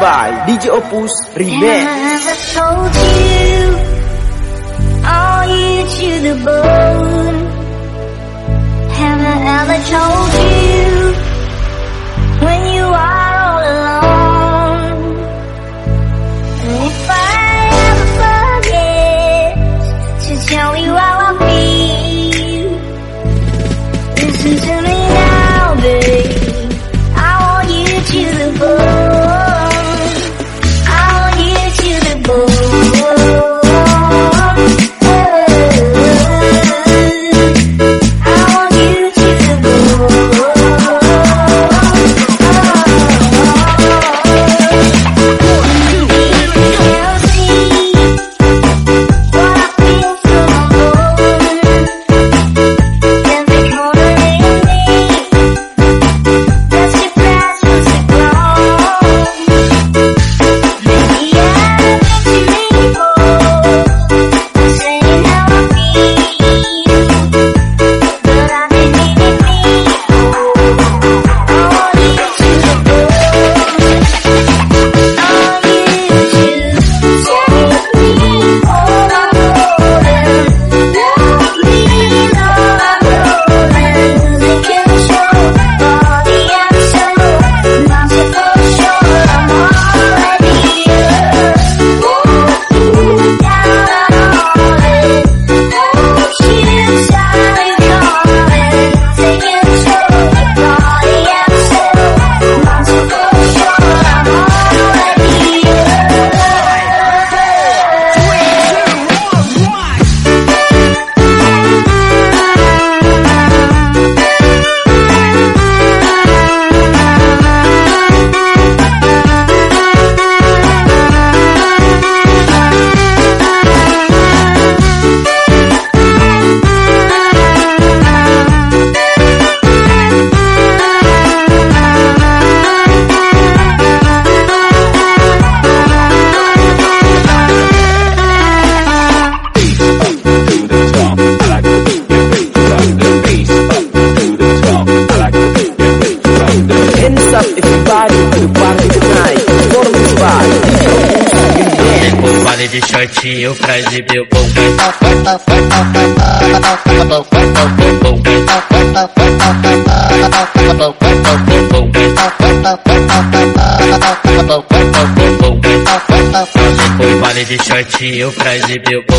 by DJ Opus Remix. I told you, are you to the bone? Have I ever told you when you are all alone? And if I ever forget to tell you how I feel, listen to me de shortinho pra exibir o bom. O vale de shortinho pra exibir o bom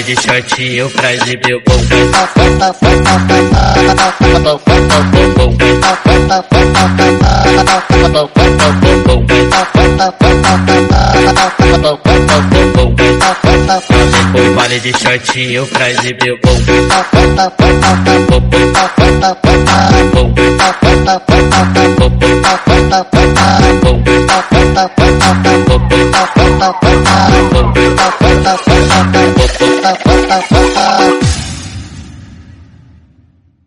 De shortinho pra exibir o bumbum. Foi vale de shortinho pra exibir o bumbum.